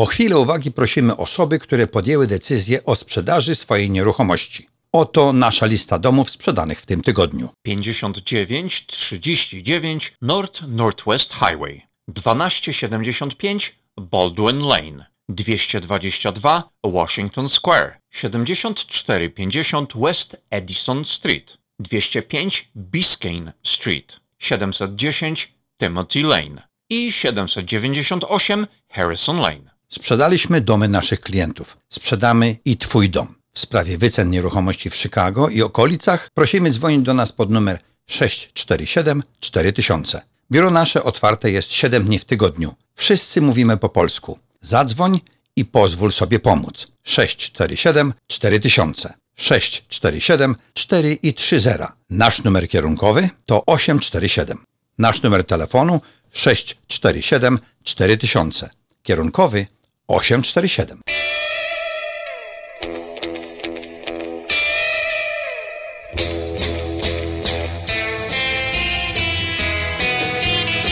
O chwilę uwagi prosimy osoby, które podjęły decyzję o sprzedaży swojej nieruchomości. Oto nasza lista domów sprzedanych w tym tygodniu. 59 39 North Northwest Highway 1275 Baldwin Lane 222 Washington Square 7450 West Edison Street 205 Biscayne Street 710 Timothy Lane i 798 Harrison Lane. Sprzedaliśmy domy naszych klientów. Sprzedamy i Twój dom. W sprawie wycen nieruchomości w Chicago i okolicach prosimy dzwonić do nas pod numer 647 4000. Biuro nasze otwarte jest 7 dni w tygodniu. Wszyscy mówimy po polsku. Zadzwoń i pozwól sobie pomóc. 647 4000. 647 4 i 30. Nasz numer kierunkowy to 847. Nasz numer telefonu 647 4000. Kierunkowy 847.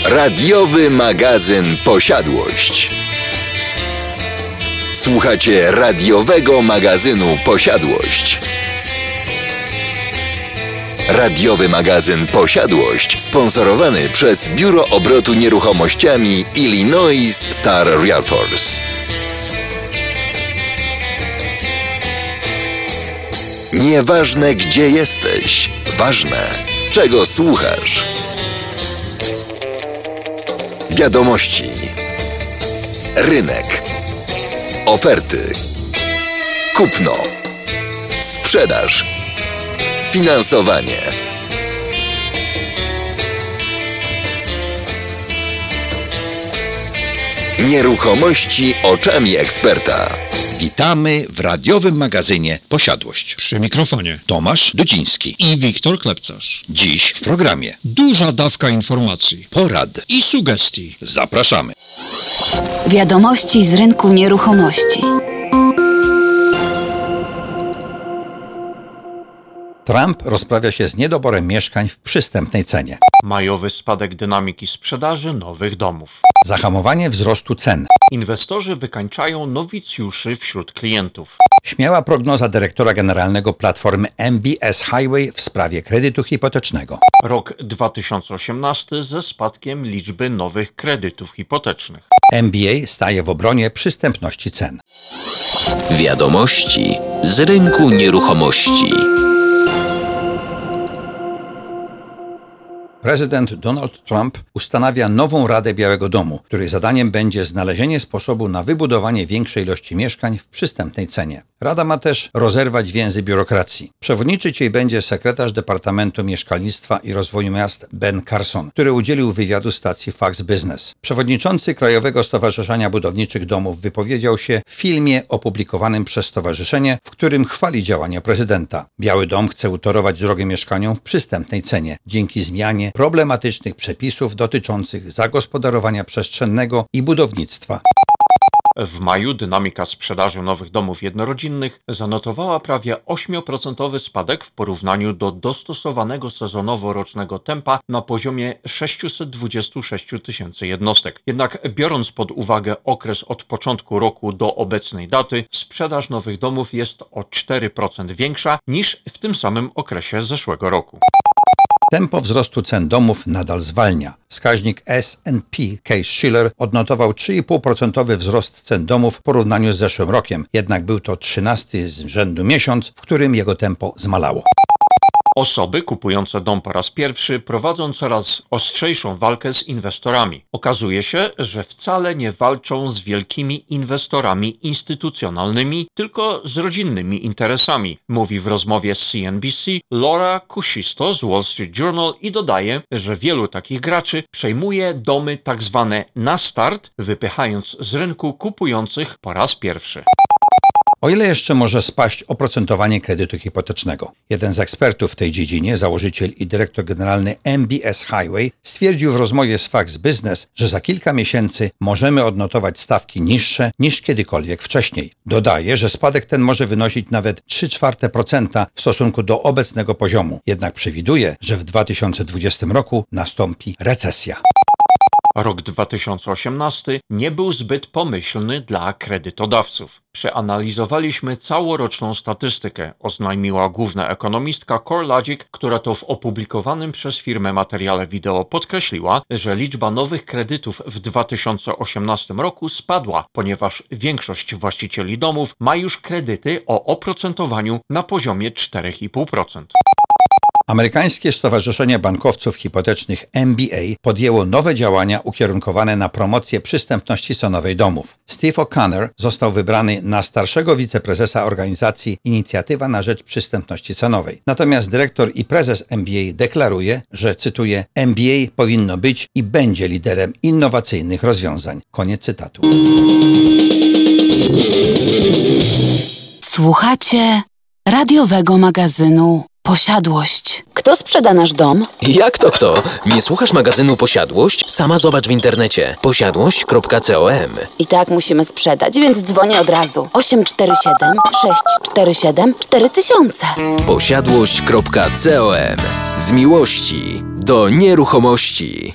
Radiowy magazyn Posiadłość. Słuchacie radiowego magazynu Posiadłość. Radiowy magazyn Posiadłość sponsorowany przez Biuro Obrotu Nieruchomościami Illinois Star Realtors. Nieważne gdzie jesteś, ważne czego słuchasz. Wiadomości. Rynek. Oferty. Kupno. Sprzedaż. Finansowanie. Nieruchomości oczami eksperta. Witamy w radiowym magazynie Posiadłość. Przy mikrofonie. Tomasz Dudziński. I Wiktor Klepcarz. Dziś w programie Duża dawka informacji. porad. I sugestii. Zapraszamy. Wiadomości z rynku nieruchomości. Trump rozprawia się z niedoborem mieszkań w przystępnej cenie. Majowy spadek dynamiki sprzedaży nowych domów. Zahamowanie wzrostu cen. Inwestorzy wykańczają nowicjuszy wśród klientów. Śmiała prognoza dyrektora generalnego platformy MBS Highway w sprawie kredytu hipotecznego. Rok 2018 ze spadkiem liczby nowych kredytów hipotecznych. MBA staje w obronie przystępności cen. Wiadomości z rynku nieruchomości. Prezydent Donald Trump ustanawia nową Radę Białego Domu, której zadaniem będzie znalezienie sposobu na wybudowanie większej ilości mieszkań w przystępnej cenie. Rada ma też rozerwać więzy biurokracji. Przewodniczyć jej będzie sekretarz Departamentu Mieszkalnictwa i Rozwoju Miast Ben Carson, który udzielił wywiadu stacji Fox Business. Przewodniczący Krajowego Stowarzyszenia Budowniczych Domów wypowiedział się w filmie opublikowanym przez stowarzyszenie, w którym chwali działania prezydenta. Biały Dom chce utorować drogę mieszkaniom w przystępnej cenie dzięki zmianie problematycznych przepisów dotyczących zagospodarowania przestrzennego i budownictwa. W maju dynamika sprzedaży nowych domów jednorodzinnych zanotowała prawie 8% spadek w porównaniu do dostosowanego sezonowo rocznego tempa na poziomie 626 tysięcy jednostek. Jednak biorąc pod uwagę okres od początku roku do obecnej daty, sprzedaż nowych domów jest o 4% większa niż w tym samym okresie zeszłego roku. Tempo wzrostu cen domów nadal zwalnia. Wskaźnik S&P Case-Shiller odnotował 3,5% wzrost cen domów w porównaniu z zeszłym rokiem, jednak był to 13 z rzędu miesiąc, w którym jego tempo zmalało. Osoby kupujące dom po raz pierwszy prowadzą coraz ostrzejszą walkę z inwestorami. Okazuje się, że wcale nie walczą z wielkimi inwestorami instytucjonalnymi, tylko z rodzinnymi interesami, mówi w rozmowie z CNBC Laura Kusisto z Wall Street Journal i dodaje, że wielu takich graczy przejmuje domy tak zwane na start, wypychając z rynku kupujących po raz pierwszy. O ile jeszcze może spaść oprocentowanie kredytu hipotecznego? Jeden z ekspertów w tej dziedzinie, założyciel i dyrektor generalny MBS Highway, stwierdził w rozmowie z Fox Business, że za kilka miesięcy możemy odnotować stawki niższe niż kiedykolwiek wcześniej. Dodaje, że spadek ten może wynosić nawet 3,4% w stosunku do obecnego poziomu, jednak przewiduje, że w 2020 roku nastąpi recesja. Rok 2018 nie był zbyt pomyślny dla kredytodawców. Przeanalizowaliśmy całoroczną statystykę, oznajmiła główna ekonomistka CoreLogic, która to w opublikowanym przez firmę materiale wideo podkreśliła, że liczba nowych kredytów w 2018 roku spadła, ponieważ większość właścicieli domów ma już kredyty o oprocentowaniu na poziomie 4,5%. Amerykańskie Stowarzyszenie Bankowców Hipotecznych MBA podjęło nowe działania ukierunkowane na promocję przystępności cenowej domów. Steve O'Connor został wybrany na starszego wiceprezesa organizacji Inicjatywa na rzecz przystępności cenowej. Natomiast dyrektor i prezes MBA deklaruje, że cytuję: MBA powinno być i będzie liderem innowacyjnych rozwiązań. Koniec cytatu. Słuchacie radiowego magazynu Posiadłość. Kto sprzeda nasz dom? Jak to kto? Nie słuchasz magazynu Posiadłość? Sama zobacz w internecie. Posiadłość.com I tak musimy sprzedać, więc dzwonię od razu. 847 647 4000. Posiadłość.com Z miłości do nieruchomości.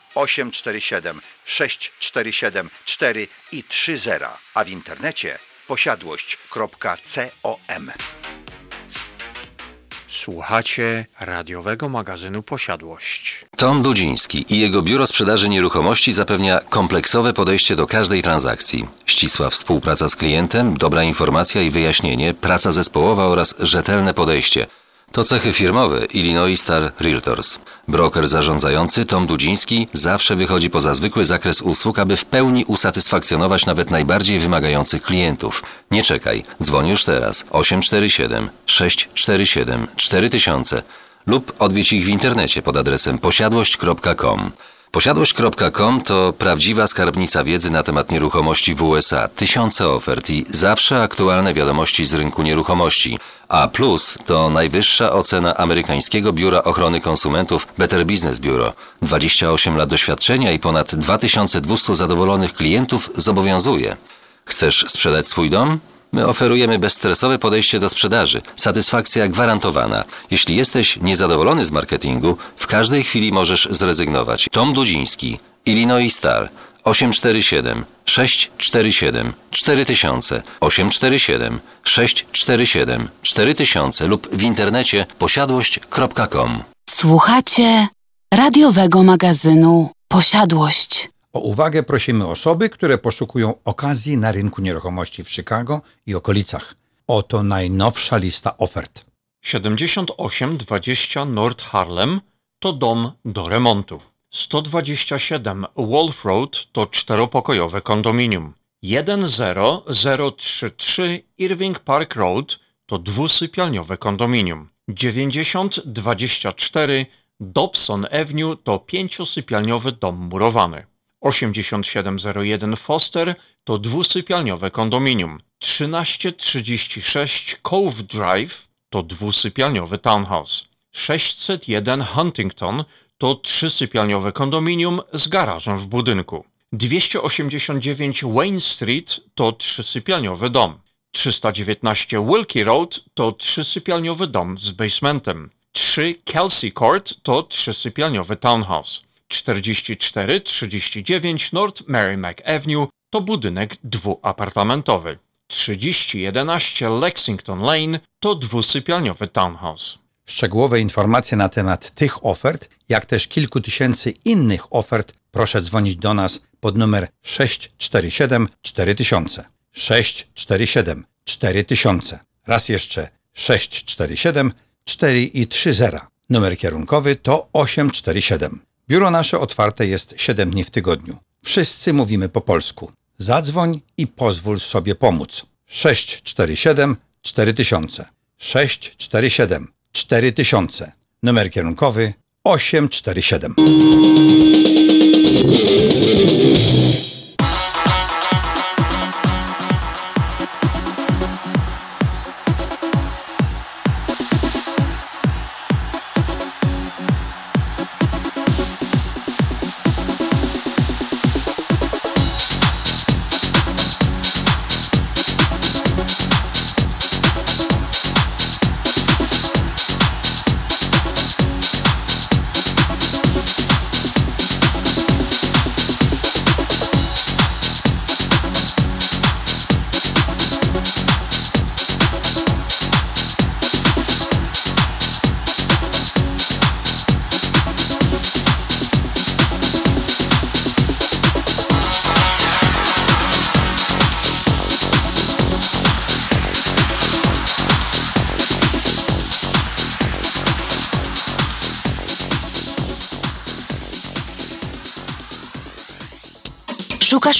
847 647 4 i 30, a w internecie posiadłość.com. Słuchacie radiowego magazynu Posiadłość. Tom Dudziński i jego biuro sprzedaży nieruchomości zapewnia kompleksowe podejście do każdej transakcji. Ścisła współpraca z klientem, dobra informacja i wyjaśnienie, praca zespołowa oraz rzetelne podejście. To cechy firmowe Illinois Star Realtors. Broker zarządzający Tom Dudziński zawsze wychodzi poza zwykły zakres usług, aby w pełni usatysfakcjonować nawet najbardziej wymagających klientów. Nie czekaj, dzwoń już teraz 847 647 4000 lub odwiedź ich w internecie pod adresem posiadłość.com. Posiadłość.com to prawdziwa skarbnica wiedzy na temat nieruchomości w USA, tysiące ofert i zawsze aktualne wiadomości z rynku nieruchomości. A plus to najwyższa ocena amerykańskiego biura ochrony konsumentów Better Business Bureau. 28 lat doświadczenia i ponad 2200 zadowolonych klientów zobowiązuje. Chcesz sprzedać swój dom? My oferujemy bezstresowe podejście do sprzedaży. Satysfakcja gwarantowana. Jeśli jesteś niezadowolony z marketingu, w każdej chwili możesz zrezygnować. Tom Dudziński, Illinois Star 847 647 4000 847 647 4000 lub w internecie posiadłość.com. Słuchacie radiowego magazynu Posiadłość. O uwagę prosimy osoby, które poszukują okazji na rynku nieruchomości w Chicago i okolicach. Oto najnowsza lista ofert. 7820 North Harlem to dom do remontu. 127 Wolf Road to czteropokojowe kondominium. 10033 Irving Park Road to dwusypialniowe kondominium. 9024 Dobson Avenue to pięciosypialniowy dom murowany. 8701 Foster to dwusypialniowe kondominium. 1336 Cove Drive to dwusypialniowy townhouse. 601 Huntington to trzysypialniowe kondominium z garażem w budynku. 289 Wayne Street to trzysypialniowy dom. 319 Wilkie Road to trzysypialniowy dom z basementem. 3 Kelsey Court to trzysypialniowy townhouse. 4439 North Merrimack Avenue to budynek dwuapartamentowy. 3011 Lexington Lane to dwusypialniowy townhouse. Szczegółowe informacje na temat tych ofert, jak też kilku tysięcy innych ofert, proszę dzwonić do nas pod numer 647 4000. 647 4000. Raz jeszcze 647 4 i 30. Numer kierunkowy to 847. Biuro nasze otwarte jest 7 dni w tygodniu. Wszyscy mówimy po polsku. Zadzwoń i pozwól sobie pomóc. 647 4000. 647 4000. Numer kierunkowy 847.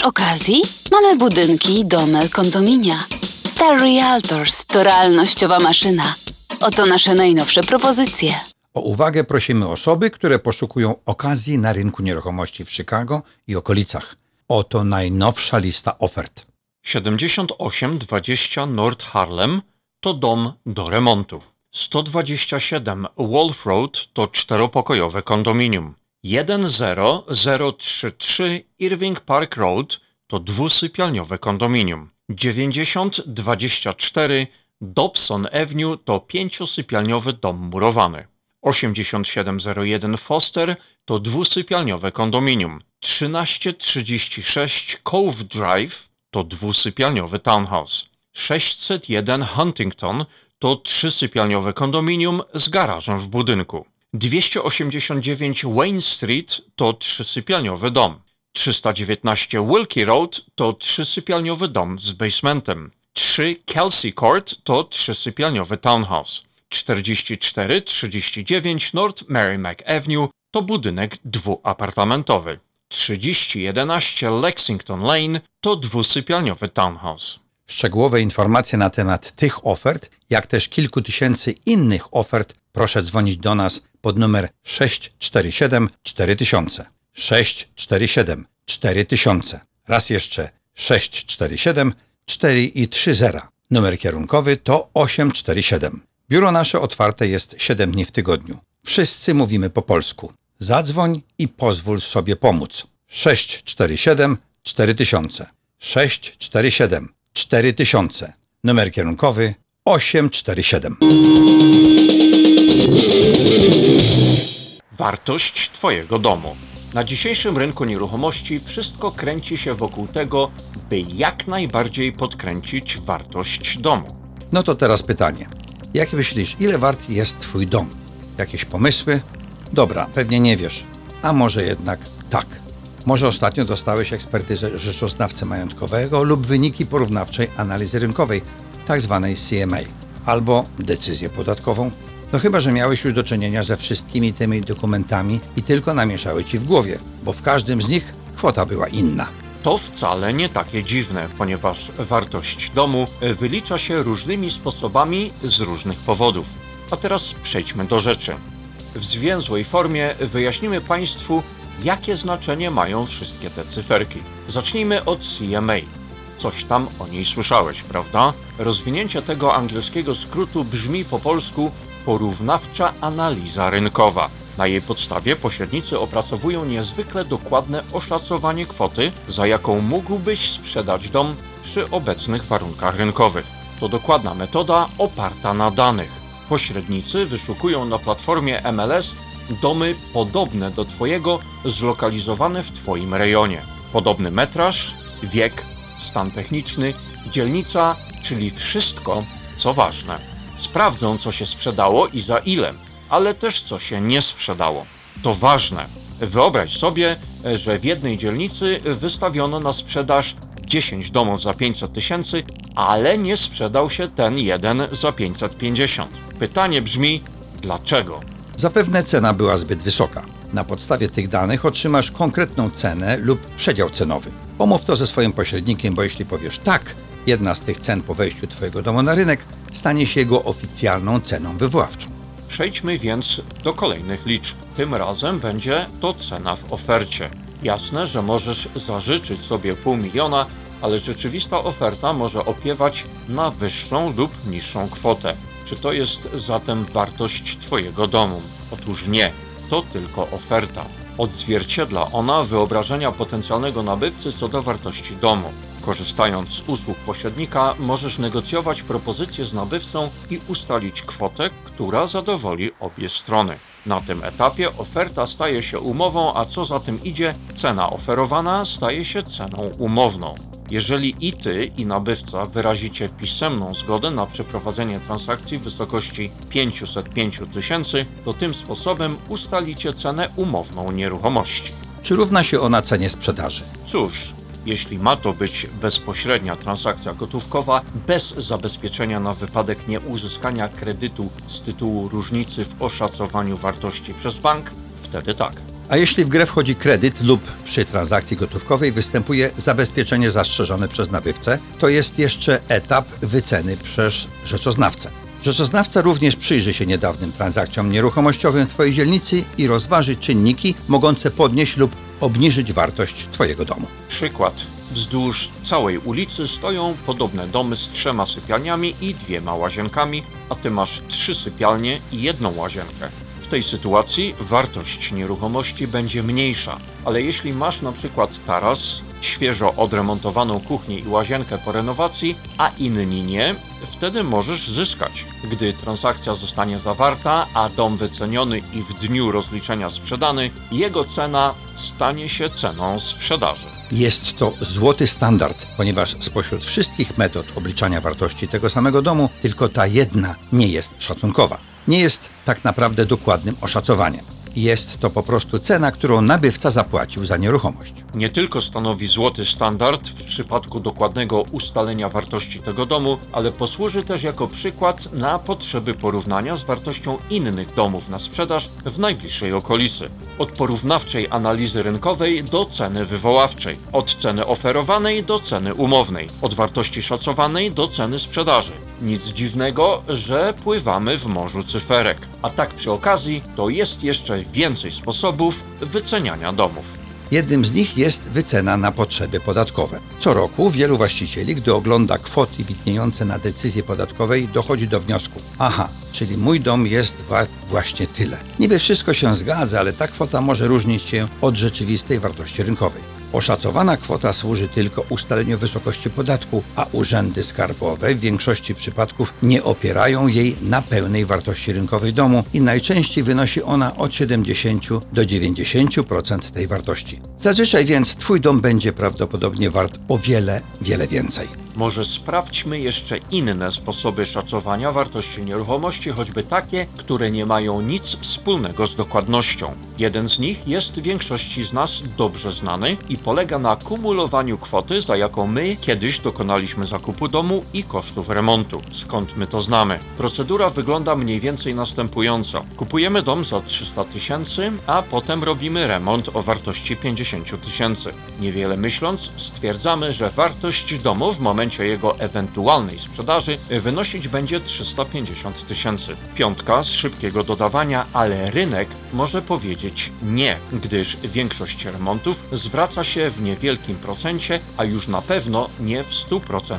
Szukasz okazji? Mamy budynki, domy, kondominia. Star Realtors to realnościowa maszyna. Oto nasze najnowsze propozycje. O uwagę prosimy osoby, które poszukują okazji na rynku nieruchomości w Chicago i okolicach. Oto najnowsza lista ofert. 7820 North Harlem to dom do remontu. 127 Wolf Road to czteropokojowe kondominium. 10033 Irving Park Road to dwusypialniowe kondominium. 9024 Dobson Avenue to pięciosypialniowy dom murowany. 8701 Foster to dwusypialniowe kondominium. 1336 Cove Drive to dwusypialniowy townhouse. 601 Huntington to trzysypialniowe kondominium z garażem w budynku. 289 Wayne Street to trzysypialniowy dom. 319 Wilkie Road to trzysypialniowy dom z basementem. 3 Kelsey Court to trzysypialniowy townhouse. 4439 North Merrimack Avenue to budynek dwuapartamentowy. 3011 Lexington Lane to dwusypialniowy townhouse. Szczegółowe informacje na temat tych ofert, jak też kilku tysięcy innych ofert, proszę dzwonić do nas pod numer 647 4000. 647 4000. Raz jeszcze 647 4 i 30. Numer kierunkowy to 847. Biuro nasze otwarte jest 7 dni w tygodniu. Wszyscy mówimy po polsku. Zadzwoń i pozwól sobie pomóc. 647 4000. 647 4000. Numer kierunkowy 847. Wartość Twojego domu. Na dzisiejszym rynku nieruchomości wszystko kręci się wokół tego, by jak najbardziej podkręcić wartość domu. No to teraz pytanie. Jak myślisz, ile wart jest Twój dom? Jakieś pomysły? Dobra, pewnie nie wiesz. A może jednak tak. Może ostatnio dostałeś ekspertyzę rzeczoznawcy majątkowego lub wyniki porównawczej analizy rynkowej, tak zwanej CMA, albo decyzję podatkową. No chyba, że miałeś już do czynienia ze wszystkimi tymi dokumentami i tylko namieszały ci w głowie, bo w każdym z nich kwota była inna. To wcale nie takie dziwne, ponieważ wartość domu wylicza się różnymi sposobami z różnych powodów. A teraz przejdźmy do rzeczy. W zwięzłej formie wyjaśnimy Państwu, jakie znaczenie mają wszystkie te cyferki. Zacznijmy od CMA. Coś tam o niej słyszałeś, prawda? Rozwinięcie tego angielskiego skrótu brzmi po polsku porównawcza analiza rynkowa. Na jej podstawie pośrednicy opracowują niezwykle dokładne oszacowanie kwoty, za jaką mógłbyś sprzedać dom przy obecnych warunkach rynkowych. To dokładna metoda oparta na danych. Pośrednicy wyszukują na platformie MLS domy podobne do Twojego, zlokalizowane w Twoim rejonie. Podobny metraż, wiek, stan techniczny, dzielnica, czyli wszystko, co ważne. Sprawdzą, co się sprzedało i za ile, ale też co się nie sprzedało. To ważne. Wyobraź sobie, że w jednej dzielnicy wystawiono na sprzedaż 10 domów za 500 tysięcy, ale nie sprzedał się ten jeden za 550. Pytanie brzmi, dlaczego? Zapewne cena była zbyt wysoka. Na podstawie tych danych otrzymasz konkretną cenę lub przedział cenowy. Omów to ze swoim pośrednikiem, bo jeśli powiesz tak, jedna z tych cen po wejściu Twojego domu na rynek stanie się jego oficjalną ceną wywoławczą. Przejdźmy więc do kolejnych liczb. Tym razem będzie to cena w ofercie. Jasne, że możesz zażyczyć sobie pół miliona, ale rzeczywista oferta może opiewać na wyższą lub niższą kwotę. Czy to jest zatem wartość Twojego domu? Otóż nie, to tylko oferta. Odzwierciedla ona wyobrażenia potencjalnego nabywcy co do wartości domu. Korzystając z usług pośrednika, możesz negocjować propozycje z nabywcą i ustalić kwotę, która zadowoli obie strony. Na tym etapie oferta staje się umową, a co za tym idzie, cena oferowana staje się ceną umowną. Jeżeli i ty, i nabywca wyrazicie pisemną zgodę na przeprowadzenie transakcji w wysokości 505 tysięcy, to tym sposobem ustalicie cenę umowną nieruchomości. Czy równa się ona cenie sprzedaży? Cóż, jeśli ma to być bezpośrednia transakcja gotówkowa bez zabezpieczenia na wypadek nieuzyskania kredytu z tytułu różnicy w oszacowaniu wartości przez bank, wtedy tak. A jeśli w grę wchodzi kredyt lub przy transakcji gotówkowej występuje zabezpieczenie zastrzeżone przez nabywcę, to jest jeszcze etap wyceny przez rzeczoznawcę. Rzeczoznawca również przyjrzy się niedawnym transakcjom nieruchomościowym w Twojej dzielnicy i rozważy czynniki mogące podnieść lub obniżyć wartość Twojego domu. Przykład. Wzdłuż całej ulicy stoją podobne domy z trzema sypialniami i dwiema łazienkami, a ty masz trzy sypialnie i jedną łazienkę. Tej sytuacji wartość nieruchomości będzie mniejsza, ale jeśli masz na przykład taras, świeżo odremontowaną kuchnię i łazienkę po renowacji, a inni nie, wtedy możesz zyskać. Gdy transakcja zostanie zawarta, a dom wyceniony i w dniu rozliczenia sprzedany, jego cena stanie się ceną sprzedaży. Jest to złoty standard, ponieważ spośród wszystkich metod obliczania wartości tego samego domu, tylko ta jedna nie jest szacunkowa. Nie jest tak naprawdę dokładnym oszacowaniem. Jest to po prostu cena, którą nabywca zapłacił za nieruchomość. Nie tylko stanowi złoty standard w przypadku dokładnego ustalenia wartości tego domu, ale posłuży też jako przykład na potrzeby porównania z wartością innych domów na sprzedaż w najbliższej okolicy. Od porównawczej analizy rynkowej do ceny wywoławczej, od ceny oferowanej do ceny umownej, od wartości szacowanej do ceny sprzedaży. Nic dziwnego, że pływamy w morzu cyferek. A tak przy okazji, to jest jeszcze więcej sposobów wyceniania domów. Jednym z nich jest wycena na potrzeby podatkowe. Co roku wielu właścicieli, gdy ogląda kwoty widniejące na decyzji podatkowej, dochodzi do wniosku: aha, czyli mój dom jest wart właśnie tyle. Niby wszystko się zgadza, ale ta kwota może różnić się od rzeczywistej wartości rynkowej. Oszacowana kwota służy tylko ustaleniu wysokości podatku, a urzędy skarbowe w większości przypadków nie opierają jej na pełnej wartości rynkowej domu i najczęściej wynosi ona od 70 do 90% tej wartości. Zazwyczaj więc Twój dom będzie prawdopodobnie wart o wiele, wiele więcej. Może sprawdźmy jeszcze inne sposoby szacowania wartości nieruchomości, choćby takie, które nie mają nic wspólnego z dokładnością. Jeden z nich jest większości z nas dobrze znany i polega na kumulowaniu kwoty, za jaką my kiedyś dokonaliśmy zakupu domu i kosztów remontu. Skąd my to znamy? Procedura wygląda mniej więcej następująco. Kupujemy dom za 300 tysięcy, a potem robimy remont o wartości 50 tysięcy. Niewiele myśląc, stwierdzamy, że wartość domu w momencie jego ewentualnej sprzedaży wynosić będzie 350 tysięcy. Piątka z szybkiego dodawania, ale rynek może powiedzieć nie, gdyż większość remontów zwraca się w niewielkim procencie, a już na pewno nie w 100%.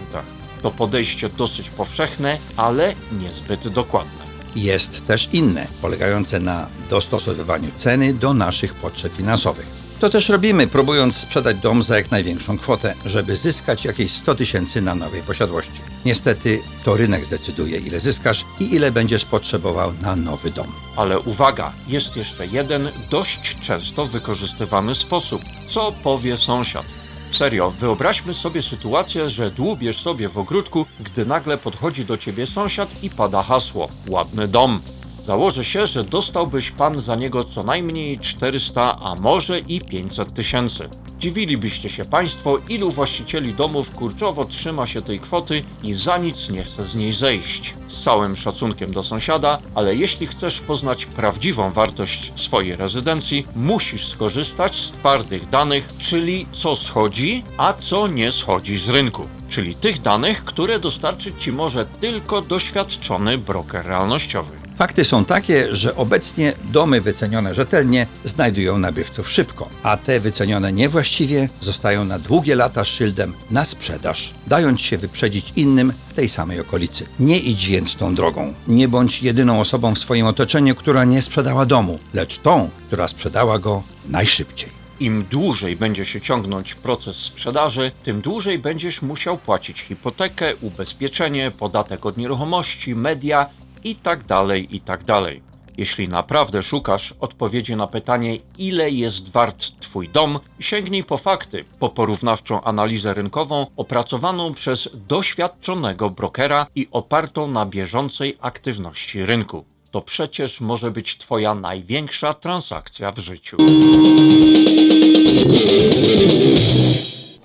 To podejście dosyć powszechne, ale niezbyt dokładne. Jest też inne, polegające na dostosowywaniu ceny do naszych potrzeb finansowych. To też robimy, próbując sprzedać dom za jak największą kwotę, żeby zyskać jakieś 100 tysięcy na nowej posiadłości. Niestety to rynek zdecyduje, ile zyskasz i ile będziesz potrzebował na nowy dom. Ale uwaga, jest jeszcze jeden dość często wykorzystywany sposób. Co powie sąsiad? Serio, wyobraźmy sobie sytuację, że dłubiesz sobie w ogródku, gdy nagle podchodzi do ciebie sąsiad i pada hasło: ładny dom. Założę się, że dostałbyś pan za niego co najmniej 400, a może i 500 tysięcy. Dziwilibyście się państwo, ilu właścicieli domów kurczowo trzyma się tej kwoty i za nic nie chce z niej zejść. Z całym szacunkiem do sąsiada, ale jeśli chcesz poznać prawdziwą wartość swojej rezydencji, musisz skorzystać z twardych danych, czyli co schodzi, a co nie schodzi z rynku. Czyli tych danych, które dostarczyć ci może tylko doświadczony broker realnościowy. Fakty są takie, że obecnie domy wycenione rzetelnie znajdują nabywców szybko, a te wycenione niewłaściwie zostają na długie lata szyldem na sprzedaż, dając się wyprzedzić innym w tej samej okolicy. Nie idź więc tą drogą. Nie bądź jedyną osobą w swoim otoczeniu, która nie sprzedała domu, lecz tą, która sprzedała go najszybciej. Im dłużej będzie się ciągnąć proces sprzedaży, tym dłużej będziesz musiał płacić hipotekę, ubezpieczenie, podatek od nieruchomości, media i tak dalej, i tak dalej. Jeśli naprawdę szukasz odpowiedzi na pytanie, ile jest wart Twój dom, sięgnij po fakty, po porównawczą analizę rynkową opracowaną przez doświadczonego brokera i opartą na bieżącej aktywności rynku. To przecież może być Twoja największa transakcja w życiu.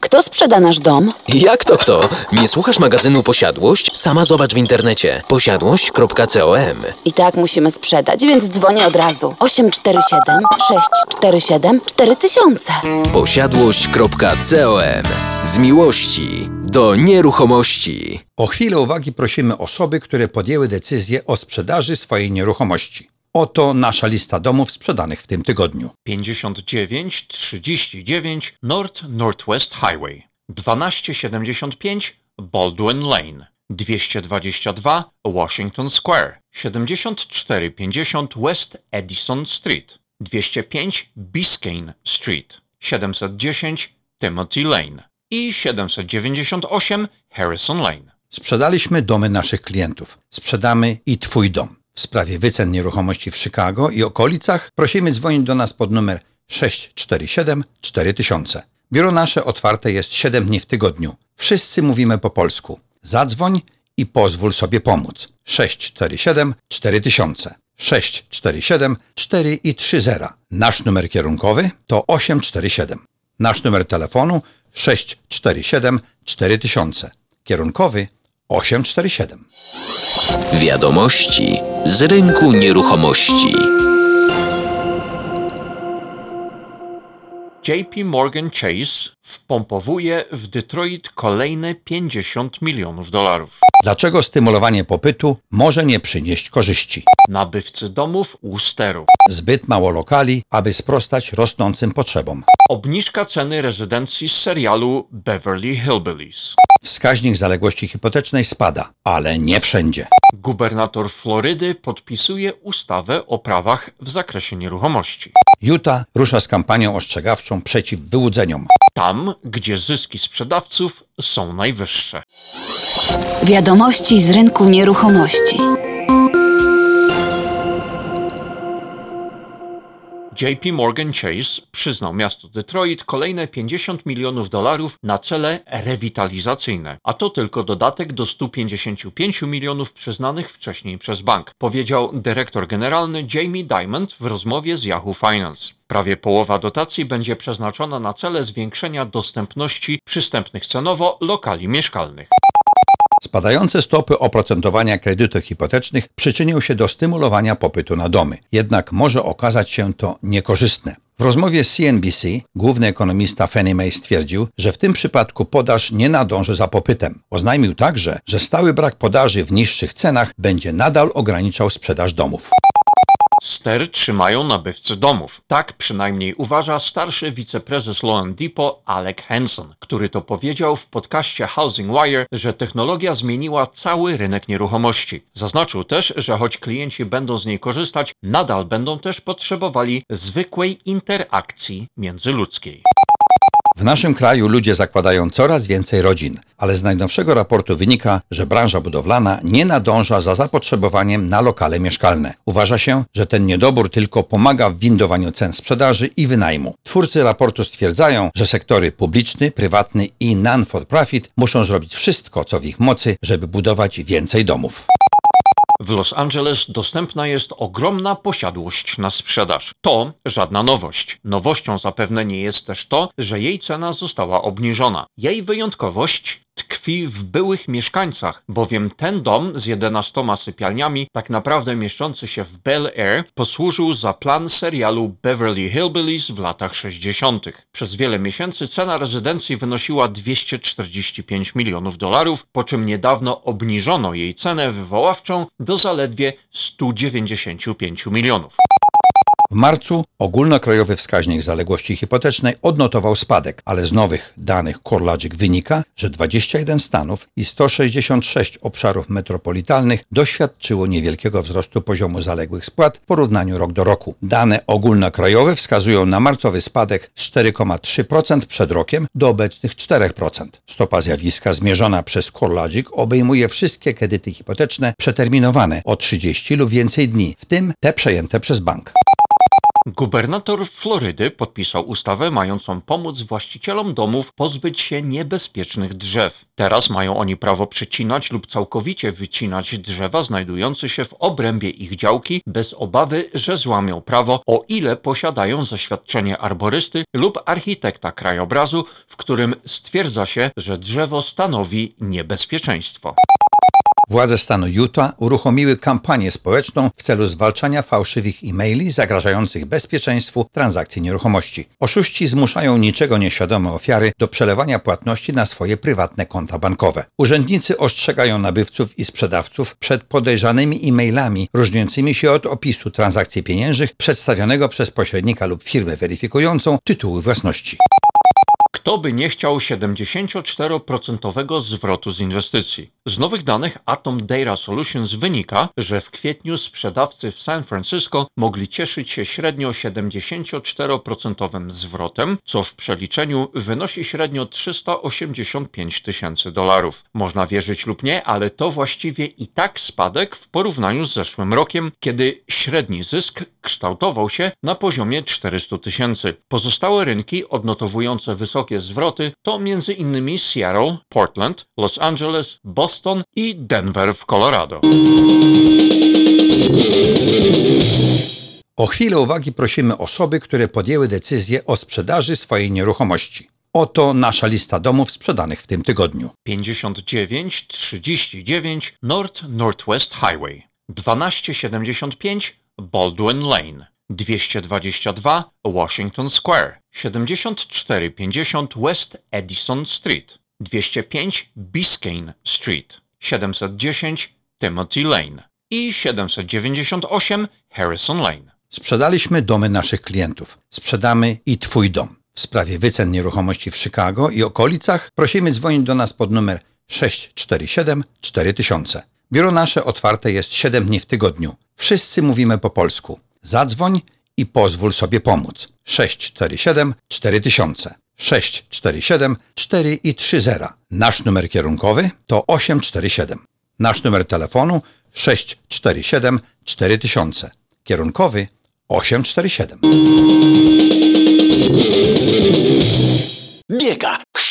Kto sprzeda nasz dom? Jak to kto? Nie słuchasz magazynu Posiadłość? Sama zobacz w internecie. Posiadłość.com I tak musimy sprzedać, więc dzwonię od razu. 847 647 4000. Posiadłość.com Z miłości do nieruchomości. O chwilę uwagi prosimy osoby, które podjęły decyzję o sprzedaży swojej nieruchomości. Oto nasza lista domów sprzedanych w tym tygodniu. 59 39 North Northwest Highway, 1275 Baldwin Lane, 222 Washington Square, 7450 West Edison Street, 205 Biscayne Street, 710 Timothy Lane i 798 Harrison Lane. Sprzedaliśmy domy naszych klientów. Sprzedamy i Twój dom. W sprawie wycen nieruchomości w Chicago i okolicach prosimy dzwonić do nas pod numer 647 4000. Biuro nasze otwarte jest 7 dni w tygodniu. Wszyscy mówimy po polsku. Zadzwoń i pozwól sobie pomóc. 647 4000. 647 4 i 30. Nasz numer kierunkowy to 847. Nasz numer telefonu 647 4000. Kierunkowy 847. Wiadomości z rynku nieruchomości. JP Morgan Chase wpompowuje w Detroit kolejne 50 milionów dolarów. Dlaczego stymulowanie popytu może nie przynieść korzyści? Nabywcy domów u steru. Zbyt mało lokali, aby sprostać rosnącym potrzebom. Obniżka ceny rezydencji z serialu Beverly Hillbillies. Wskaźnik zaległości hipotecznej spada, ale nie wszędzie. Gubernator Florydy podpisuje ustawę o prawach w zakresie nieruchomości. Utah rusza z kampanią ostrzegawczą przeciw wyłudzeniom. Tam, gdzie zyski sprzedawców są najwyższe. Wiadomości z rynku nieruchomości. JP Morgan Chase przyznał miastu Detroit kolejne 50 milionów dolarów na cele rewitalizacyjne, a to tylko dodatek do 155 milionów przyznanych wcześniej przez bank, powiedział dyrektor generalny Jamie Dimond w rozmowie z Yahoo Finance. Prawie połowa dotacji będzie przeznaczona na cele zwiększenia dostępności przystępnych cenowo lokali mieszkalnych. Spadające stopy oprocentowania kredytów hipotecznych przyczynią się do stymulowania popytu na domy. Jednak może okazać się to niekorzystne. W rozmowie z CNBC główny ekonomista Fannie Mae stwierdził, że w tym przypadku podaż nie nadąży za popytem. Oznajmił także, że stały brak podaży w niższych cenach będzie nadal ograniczał sprzedaż domów. Ster trzymają nabywcy domów. Tak przynajmniej uważa starszy wiceprezes Loan Depot Alec Hansen, który to powiedział w podcaście Housing Wire, że technologia zmieniła cały rynek nieruchomości. Zaznaczył też, że choć klienci będą z niej korzystać, nadal będą też potrzebowali zwykłej interakcji międzyludzkiej. W naszym kraju ludzie zakładają coraz więcej rodzin, ale z najnowszego raportu wynika, że branża budowlana nie nadąża za zapotrzebowaniem na lokale mieszkalne. Uważa się, że ten niedobór tylko pomaga w windowaniu cen sprzedaży i wynajmu. Twórcy raportu stwierdzają, że sektory publiczny, prywatny i non-for-profit muszą zrobić wszystko, co w ich mocy, żeby budować więcej domów. W Los Angeles dostępna jest ogromna posiadłość na sprzedaż. To żadna nowość. Nowością zapewne nie jest też to, że jej cena została obniżona. Jej wyjątkowość tkwi w byłych mieszkańcach, bowiem ten dom z 11 sypialniami, tak naprawdę mieszczący się w Bel Air, posłużył za plan serialu Beverly Hillbillies w latach 60. Przez wiele miesięcy cena rezydencji wynosiła 245 milionów dolarów, po czym niedawno obniżono jej cenę wywoławczą do zaledwie 195 milionów. W marcu ogólnokrajowy wskaźnik zaległości hipotecznej odnotował spadek, ale z nowych danych CoreLogic wynika, że 21 stanów i 166 obszarów metropolitalnych doświadczyło niewielkiego wzrostu poziomu zaległych spłat w porównaniu rok do roku. Dane ogólnokrajowe wskazują na marcowy spadek z 4,3% przed rokiem do obecnych 4%. Stopa zjawiska zmierzona przez CoreLogic obejmuje wszystkie kredyty hipoteczne przeterminowane o 30 lub więcej dni, w tym te przejęte przez bank. Gubernator Florydy podpisał ustawę mającą pomóc właścicielom domów pozbyć się niebezpiecznych drzew. Teraz mają oni prawo przecinać lub całkowicie wycinać drzewa znajdujące się w obrębie ich działki bez obawy, że złamią prawo, o ile posiadają zaświadczenie arborysty lub architekta krajobrazu, w którym stwierdza się, że drzewo stanowi niebezpieczeństwo. Władze stanu Utah uruchomiły kampanię społeczną w celu zwalczania fałszywych e-maili zagrażających bezpieczeństwu transakcji nieruchomości. Oszuści zmuszają niczego nieświadome ofiary do przelewania płatności na swoje prywatne konta bankowe. Urzędnicy ostrzegają nabywców i sprzedawców przed podejrzanymi e-mailami różniącymi się od opisu transakcji pieniężnych przedstawionego przez pośrednika lub firmę weryfikującą tytuły własności. Kto by nie chciał 74% zwrotu z inwestycji? Z nowych danych Atom Data Solutions wynika, że w kwietniu sprzedawcy w San Francisco mogli cieszyć się średnio 74% zwrotem, co w przeliczeniu wynosi średnio 385 tysięcy dolarów. Można wierzyć lub nie, ale to właściwie i tak spadek w porównaniu z zeszłym rokiem, kiedy średni zysk kształtował się na poziomie 400 tysięcy. Pozostałe rynki odnotowujące wysokie zwroty to m.in. Seattle, Portland, Los Angeles, Boston i Denver w Colorado. O chwilę uwagi prosimy osoby, które podjęły decyzję o sprzedaży swojej nieruchomości. Oto nasza lista domów sprzedanych w tym tygodniu. 59 39 North Northwest Highway 1275 Baldwin Lane 222 Washington Square 7450 West Edison Street 205 Biscayne Street 710 Timothy Lane i 798 Harrison Lane. Sprzedaliśmy domy naszych klientów. Sprzedamy i Twój dom. W sprawie wycen nieruchomości w Chicago i okolicach prosimy dzwonić do nas pod numer 647 4000. Biuro nasze otwarte jest 7 dni w tygodniu. Wszyscy mówimy po polsku. Zadzwoń i pozwól sobie pomóc. 647 4000. 647 4 i 30. Nasz numer kierunkowy to 847. Nasz numer telefonu 647 4000. Kierunkowy 847. Biega,